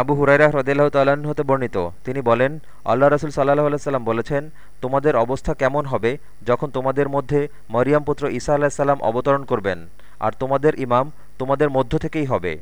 আবু হুরাইরা হ্রদেলাহ তাল্লাহ্ন হতে বর্ণিত। তিনি বলেন, আল্লাহ রসুল সাল্লাহ আলাইসাল্লাম বলেছেন, তোমাদের অবস্থা কেমন হবে যখন তোমাদের মধ্যে মরিয়াম পুত্র ঈসা আলাহিসাল্লাম অবতরণ করবেন, আর তোমাদের ইমাম তোমাদের মধ্য থেকেই হবে।